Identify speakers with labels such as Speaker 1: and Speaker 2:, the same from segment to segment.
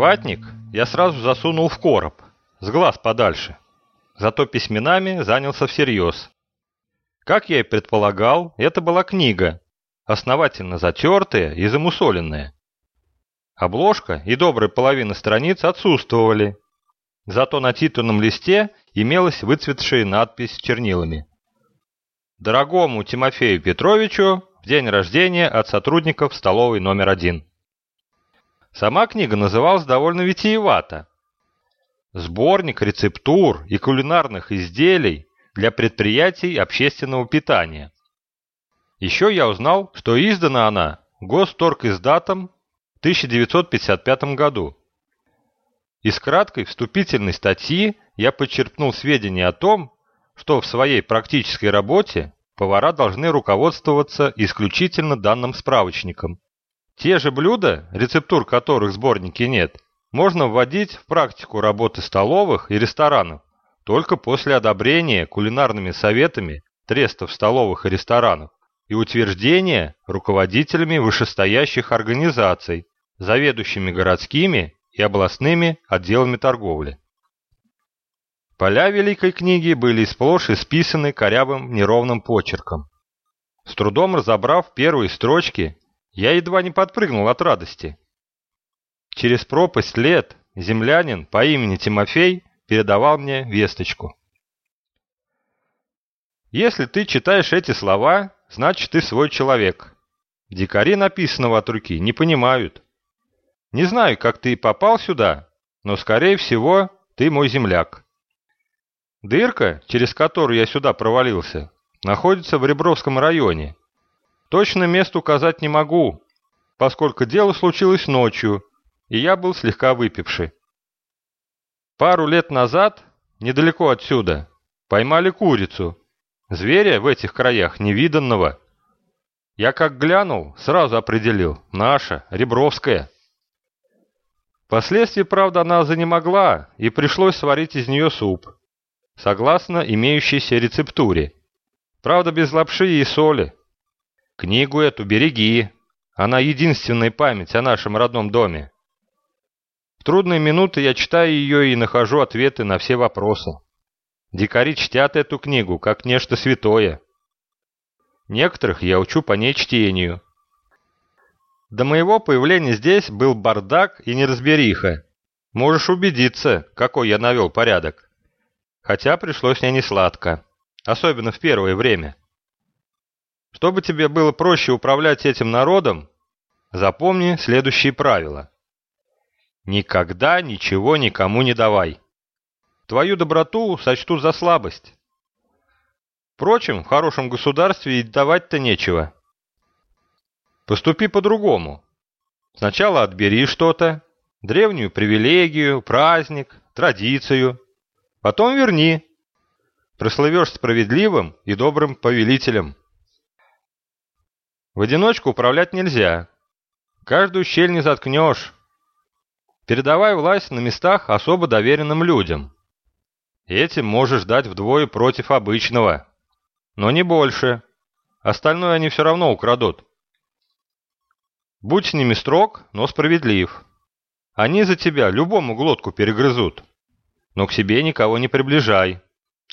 Speaker 1: Ватник я сразу засунул в короб, с глаз подальше. Зато письменами занялся всерьез. Как я и предполагал, это была книга, основательно затертая и замусоленная. Обложка и добрая половина страниц отсутствовали. Зато на титульном листе имелась выцветшая надпись чернилами. Дорогому Тимофею Петровичу в день рождения от сотрудников столовой номер один. Сама книга называлась довольно витиевато. Сборник рецептур и кулинарных изделий для предприятий общественного питания. Еще я узнал, что издана она Госторгиздатом в 1955 году. Из краткой вступительной статьи я подчеркнул сведения о том, что в своей практической работе повара должны руководствоваться исключительно данным справочником. Те же блюда, рецептур которых в сборнике нет, можно вводить в практику работы столовых и ресторанов только после одобрения кулинарными советами трестов столовых и ресторанов и утверждения руководителями вышестоящих организаций, заведующими городскими и областными отделами торговли. Поля Великой книги были сплошь исписаны корявым неровным почерком. С трудом разобрав первые строчки, я едва не подпрыгнул от радости. Через пропасть лет землянин по имени Тимофей передавал мне весточку. Если ты читаешь эти слова, значит ты свой человек. Дикари написанного от руки не понимают. Не знаю, как ты попал сюда, но, скорее всего, ты мой земляк. Дырка, через которую я сюда провалился, находится в Ребровском районе. Точно место указать не могу, поскольку дело случилось ночью, и я был слегка выпивший. Пару лет назад, недалеко отсюда, поймали курицу. Зверя в этих краях невиданного. Я как глянул, сразу определил, наша, Ребровская. Впоследствии, правда, она занемогла, и пришлось сварить из нее суп согласно имеющейся рецептуре. Правда, без лапши и соли. Книгу эту береги. Она единственная память о нашем родном доме. В трудные минуты я читаю ее и нахожу ответы на все вопросы. Дикари чтят эту книгу, как нечто святое. Некоторых я учу по ней чтению. До моего появления здесь был бардак и неразбериха. Можешь убедиться, какой я навел порядок хотя пришлось мне несладко, особенно в первое время. Чтобы тебе было проще управлять этим народом, запомни следующие правила. Никогда ничего никому не давай. Твою доброту сочтут за слабость. Впрочем, в хорошем государстве и давать-то нечего. Поступи по-другому. Сначала отбери что-то, древнюю привилегию, праздник, традицию – Потом верни. Прослывешь справедливым и добрым повелителем. В одиночку управлять нельзя. Каждую щель не заткнешь. Передавай власть на местах особо доверенным людям. Этим можешь дать вдвое против обычного. Но не больше. Остальное они все равно украдут. Будь с ними строг, но справедлив. Они за тебя любому глотку перегрызут но к себе никого не приближай,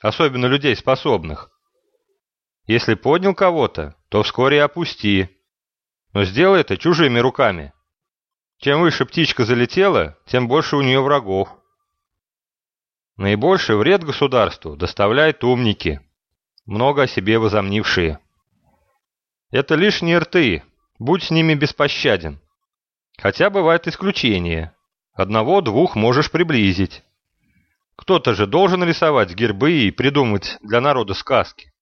Speaker 1: особенно людей способных. Если поднял кого-то, то вскоре опусти, но сделай это чужими руками. Чем выше птичка залетела, тем больше у нее врагов. Наибольший вред государству доставляют умники, много о себе возомнившие. Это лишние рты, будь с ними беспощаден. Хотя бывают исключения. Одного-двух можешь приблизить. Кто-то же должен рисовать гербы и придумать для народа сказки.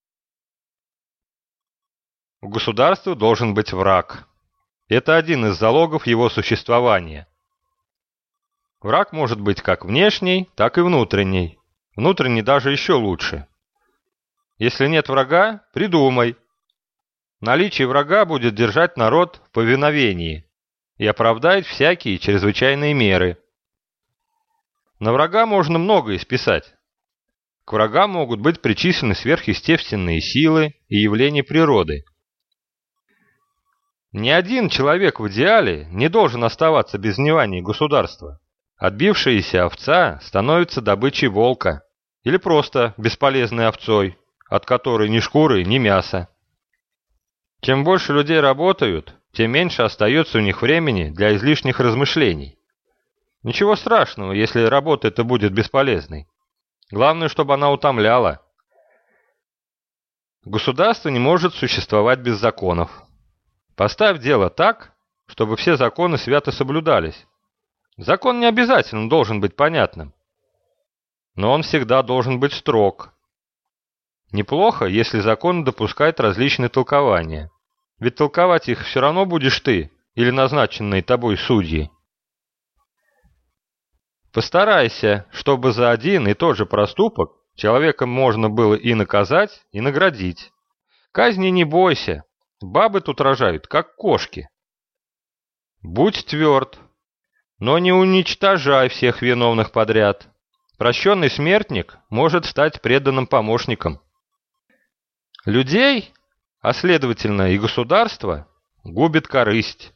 Speaker 1: У государства должен быть враг. Это один из залогов его существования. Враг может быть как внешний, так и внутренний. Внутренний даже еще лучше. Если нет врага, придумай. Наличие врага будет держать народ в повиновении и оправдает всякие чрезвычайные меры – на врага можно многое списать. К врагам могут быть причислены сверхъестественные силы и явления природы. Ни один человек в идеале не должен оставаться без внимания государства, Отбившаяся овца становится добычей волка или просто бесполезной овцой, от которой ни шкуры, ни мяса. Чем больше людей работают, тем меньше остается у них времени для излишних размышлений. Ничего страшного, если работа эта будет бесполезной. Главное, чтобы она утомляла. Государство не может существовать без законов. Поставь дело так, чтобы все законы свято соблюдались. Закон не обязательно должен быть понятным. Но он всегда должен быть строг. Неплохо, если закон допускает различные толкования. Ведь толковать их все равно будешь ты или назначенные тобой судьи. Постарайся, чтобы за один и тот же проступок человека можно было и наказать, и наградить. Казни не бойся, бабы тут рожают, как кошки. Будь тверд, но не уничтожай всех виновных подряд. Прощенный смертник может стать преданным помощником. Людей, а следовательно и государство, губит корысть.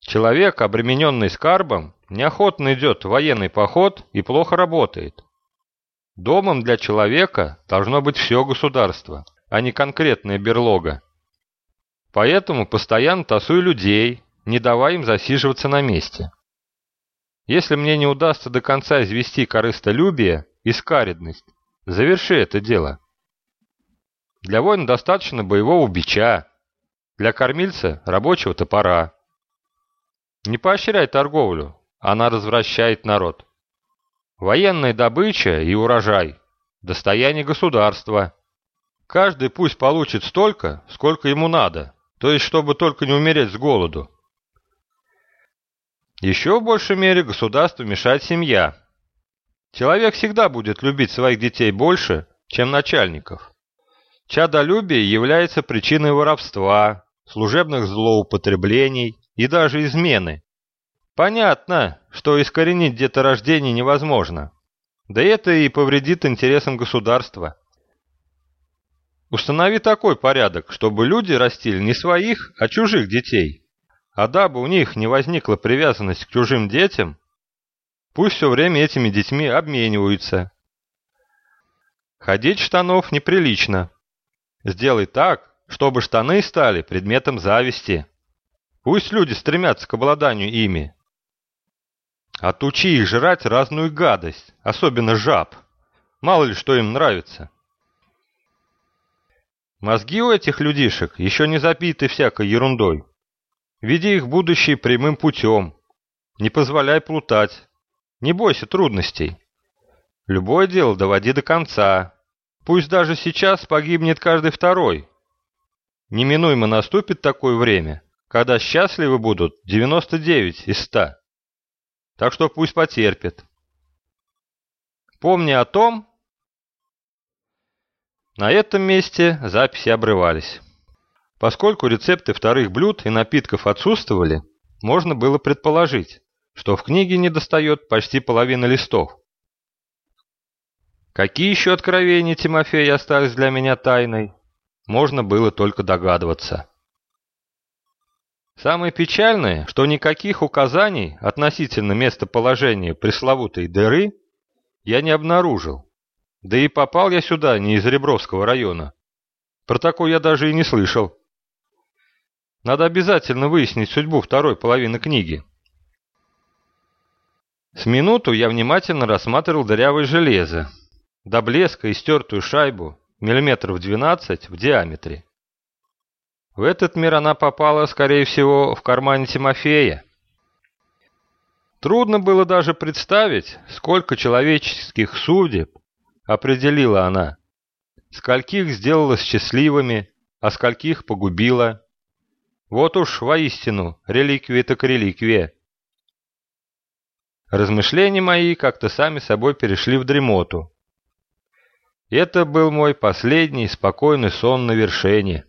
Speaker 1: Человек, обремененный скарбом, неохотно идет в военный поход и плохо работает. Домом для человека должно быть все государство, а не конкретная берлога. Поэтому постоянно тасуй людей, не давай им засиживаться на месте. Если мне не удастся до конца извести корыстолюбие и скаредность, заверши это дело. Для воина достаточно боевого бича, для кормильца – рабочего топора. Не поощряй торговлю, она развращает народ. Военная добыча и урожай – достояние государства. Каждый пусть получит столько, сколько ему надо, то есть чтобы только не умереть с голоду. Еще в большей мере государству мешает семья. Человек всегда будет любить своих детей больше, чем начальников. Чадолюбие является причиной воровства, служебных злоупотреблений и даже измены. Понятно, что искоренить деторождение невозможно. Да это и повредит интересам государства. Установи такой порядок, чтобы люди растили не своих, а чужих детей. А дабы у них не возникла привязанность к чужим детям, пусть все время этими детьми обмениваются. Ходить штанов неприлично. Сделай так, чтобы штаны стали предметом зависти. Пусть люди стремятся к обладанию ими. Отучи их жрать разную гадость, особенно жаб. Мало ли что им нравится. Мозги у этих людишек еще не забиты всякой ерундой. Веди их будущее прямым путем. Не позволяй плутать. Не бойся трудностей. Любое дело доводи до конца, Пусть даже сейчас погибнет каждый второй. Неминуемо наступит такое время, когда счастливы будут 99 из 100. Так что пусть потерпят. Помни о том... На этом месте записи обрывались. Поскольку рецепты вторых блюд и напитков отсутствовали, можно было предположить, что в книге недостает почти половины листов. Какие еще откровения Тимофея остались для меня тайной, можно было только догадываться. Самое печальное, что никаких указаний относительно местоположения пресловутой дыры я не обнаружил. Да и попал я сюда не из Ребровского района. Про такой я даже и не слышал. Надо обязательно выяснить судьбу второй половины книги. С минуту я внимательно рассматривал дырявое железо, до блеска истертую шайбу миллиметров 12 в диаметре. В этот мир она попала, скорее всего, в кармане Тимофея. Трудно было даже представить, сколько человеческих судеб определила она, скольких сделала счастливыми, а скольких погубила. Вот уж воистину реликвия так реликвия. Размышления мои как-то сами собой перешли в дремоту. Это был мой последний спокойный сон на вершине.